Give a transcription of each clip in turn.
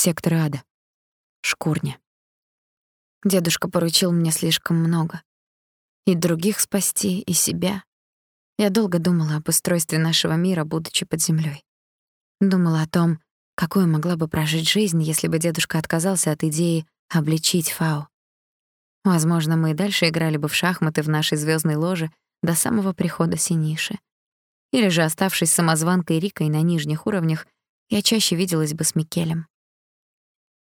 Сектор ада. Шкурня. Дедушка поручил мне слишком много. И других спасти, и себя. Я долго думала об устройстве нашего мира, будучи под землей. Думала о том, какую могла бы прожить жизнь, если бы дедушка отказался от идеи обличить Фау. Возможно, мы и дальше играли бы в шахматы в нашей звездной ложе до самого прихода Синиши. Или же, оставшись самозванкой Рикой на нижних уровнях, я чаще виделась бы с Микелем.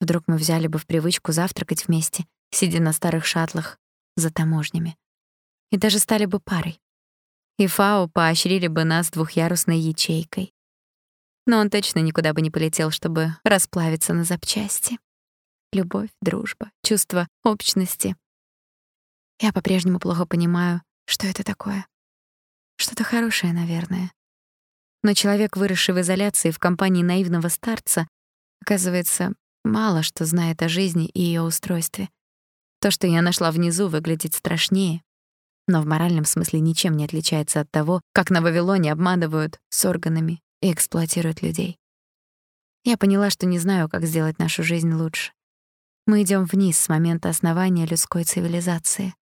Вдруг мы взяли бы в привычку завтракать вместе, сидя на старых шаттлах за таможнями. И даже стали бы парой. И Фао поощрили бы нас двухъярусной ячейкой. Но он точно никуда бы не полетел, чтобы расплавиться на запчасти. Любовь, дружба, чувство общности. Я по-прежнему плохо понимаю, что это такое. Что-то хорошее, наверное. Но человек, выросший в изоляции в компании наивного старца, оказывается, мало что знает о жизни и ее устройстве. То, что я нашла внизу, выглядит страшнее, но в моральном смысле ничем не отличается от того, как на Вавилоне обманывают с органами и эксплуатируют людей. Я поняла, что не знаю, как сделать нашу жизнь лучше. Мы идем вниз с момента основания людской цивилизации.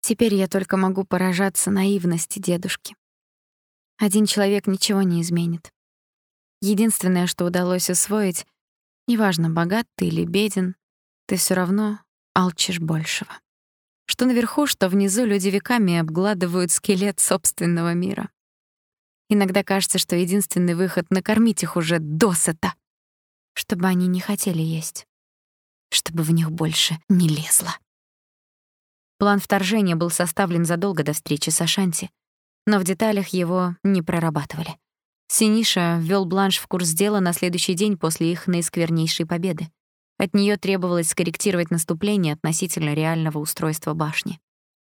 Теперь я только могу поражаться наивности дедушки. Один человек ничего не изменит. Единственное, что удалось усвоить, неважно, богат ты или беден, ты все равно алчишь большего. Что наверху, что внизу люди веками обгладывают скелет собственного мира. Иногда кажется, что единственный выход — накормить их уже досыта, чтобы они не хотели есть, чтобы в них больше не лезло. План вторжения был составлен задолго до встречи с Ашанти, но в деталях его не прорабатывали. Синиша ввёл Бланш в курс дела на следующий день после их наисквернейшей победы. От неё требовалось скорректировать наступление относительно реального устройства башни.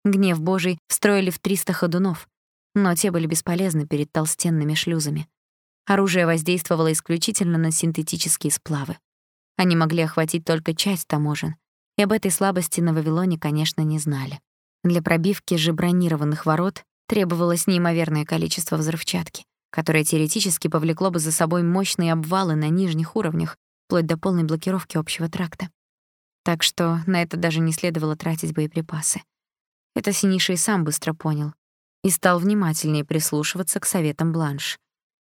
Гнев Божий встроили в 300 ходунов, но те были бесполезны перед толстенными шлюзами. Оружие воздействовало исключительно на синтетические сплавы. Они могли охватить только часть таможен, и об этой слабости на Вавилоне, конечно, не знали. Для пробивки же бронированных ворот требовалось неимоверное количество взрывчатки, которое теоретически повлекло бы за собой мощные обвалы на нижних уровнях, вплоть до полной блокировки общего тракта. Так что на это даже не следовало тратить боеприпасы. Это Синиша и сам быстро понял и стал внимательнее прислушиваться к советам Бланш.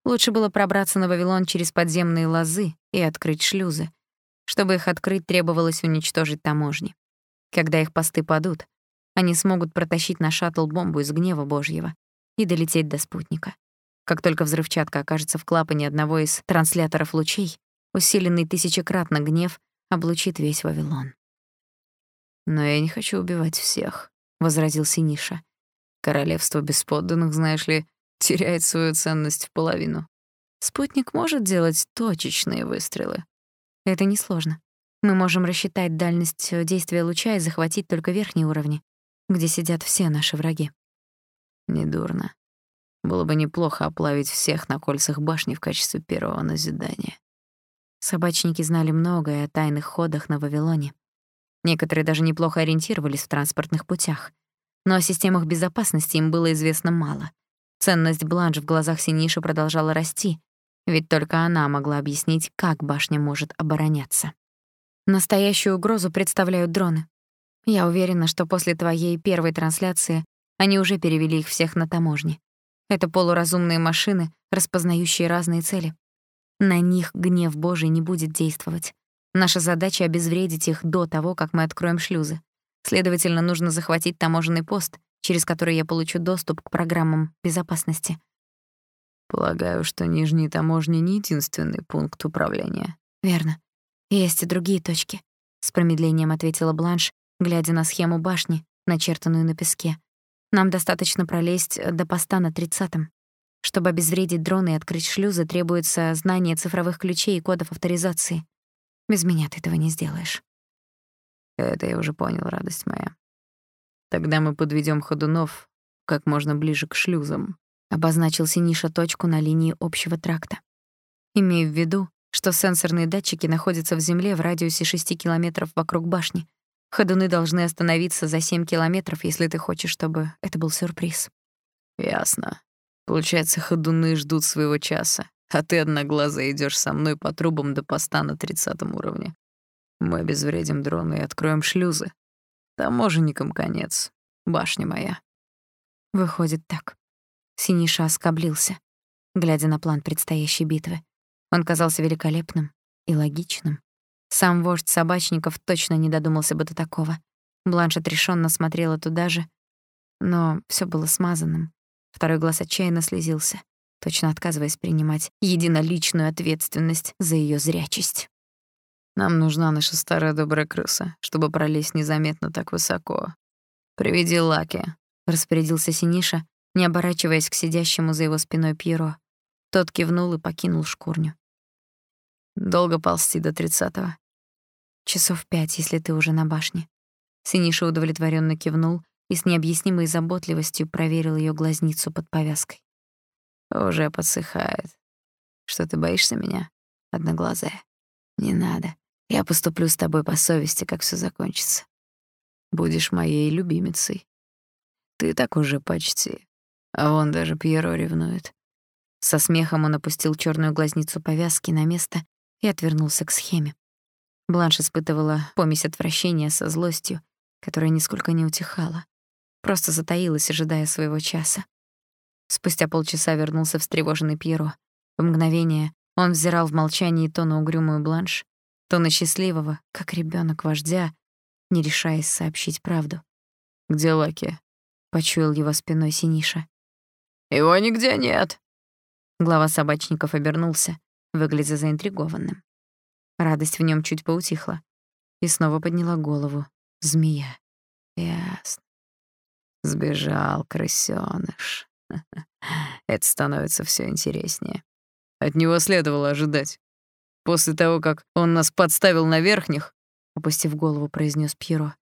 Лучше было пробраться на Вавилон через подземные лозы и открыть шлюзы, чтобы их открыть, требовалось уничтожить таможни. Когда их посты падут, они смогут протащить на шаттл бомбу из гнева Божьего и долететь до спутника. Как только взрывчатка окажется в клапане одного из трансляторов лучей, усиленный тысячекратно гнев облучит весь Вавилон. «Но я не хочу убивать всех», — возразил Синиша. «Королевство без подданных, знаешь ли, теряет свою ценность в половину. Спутник может делать точечные выстрелы, это несложно. Мы можем рассчитать дальность э, действия луча и захватить только верхние уровни, где сидят все наши враги. Недурно. Было бы неплохо оплавить всех на кольцах башни в качестве первого назидания. Собачники знали многое о тайных ходах на Вавилоне. Некоторые даже неплохо ориентировались в транспортных путях. Но о системах безопасности им было известно мало. Ценность Бланш в глазах Синиши продолжала расти, ведь только она могла объяснить, как башня может обороняться. Настоящую угрозу представляют дроны. Я уверена, что после твоей первой трансляции они уже перевели их всех на таможни. Это полуразумные машины, распознающие разные цели. На них гнев Божий не будет действовать. Наша задача — обезвредить их до того, как мы откроем шлюзы. Следовательно, нужно захватить таможенный пост, через который я получу доступ к программам безопасности. Полагаю, что нижние таможни не единственный пункт управления. Верно. Есть и другие точки, с промедлением ответила Бланш, глядя на схему башни, начертанную на песке. Нам достаточно пролезть до поста на тридцатом. Чтобы обезвредить дроны и открыть шлюзы, требуется знание цифровых ключей и кодов авторизации. Без меня ты этого не сделаешь. Это я уже понял, радость моя. Тогда мы подведем ходунов как можно ближе к шлюзам, обозначил Синиша точку на линии общего тракта. Имею в виду, что сенсорные датчики находятся в земле в радиусе 6 километров вокруг башни. Ходуны должны остановиться за 7 километров, если ты хочешь, чтобы это был сюрприз. Ясно. Получается, ходуны ждут своего часа, а ты одноглазый идешь со мной по трубам до поста на тридцатом уровне. Мы обезвредим дроны и откроем шлюзы. Таможенникам конец. Башня моя. Выходит так. Синиша оскоблился, глядя на план предстоящей битвы. Он казался великолепным и логичным. Сам вождь собачников точно не додумался бы до такого. Бланш отрешенно смотрела туда же, но все было смазанным. Второй глаз отчаянно слезился, точно отказываясь принимать единоличную ответственность за ее зрячесть. Нам нужна наша старая добрая крыса, чтобы пролезть незаметно так высоко. Приведи Лаки, распорядился Синиша, не оборачиваясь к сидящему за его спиной Пьеро. Тот кивнул и покинул шкурню. Долго ползти до тридцатого. Часов пять, если ты уже на башне. Синиша удовлетворенно кивнул и с необъяснимой заботливостью проверил ее глазницу под повязкой. Уже подсыхает. Что ты боишься меня, одноглазая? Не надо. Я поступлю с тобой по совести, как все закончится. Будешь моей любимицей. Ты так уже почти. А вон даже Пьеро ревнует. Со смехом он опустил черную глазницу повязки на место и отвернулся к схеме. Бланш испытывала помесь отвращения со злостью, которая нисколько не утихала. Просто затаилась, ожидая своего часа. Спустя полчаса вернулся встревоженный Пьеро. В мгновение он взирал в молчании то на угрюмую Бланш, то на счастливого, как ребенок вождя, не решаясь сообщить правду. «Где Лаки?» — почуял его спиной Синиша. «Его нигде нет!» Глава собачников обернулся, выглядя заинтригованным. Радость в нем чуть поутихла. И снова подняла голову. Змея. Ясно. Сбежал крысёныш. Это становится все интереснее. От него следовало ожидать. После того, как он нас подставил на верхних, опустив голову, произнес Пьеро.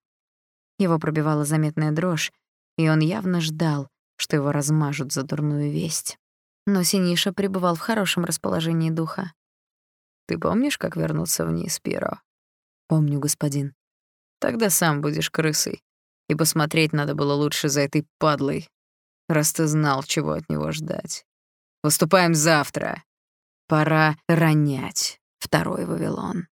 Его пробивала заметная дрожь, и он явно ждал, что его размажут за дурную весть. Но Синиша пребывал в хорошем расположении духа. «Ты помнишь, как вернуться вниз, Пьеро?» «Помню, господин». «Тогда сам будешь крысой. И посмотреть надо было лучше за этой падлой, раз ты знал, чего от него ждать. Выступаем завтра. Пора ронять второй Вавилон.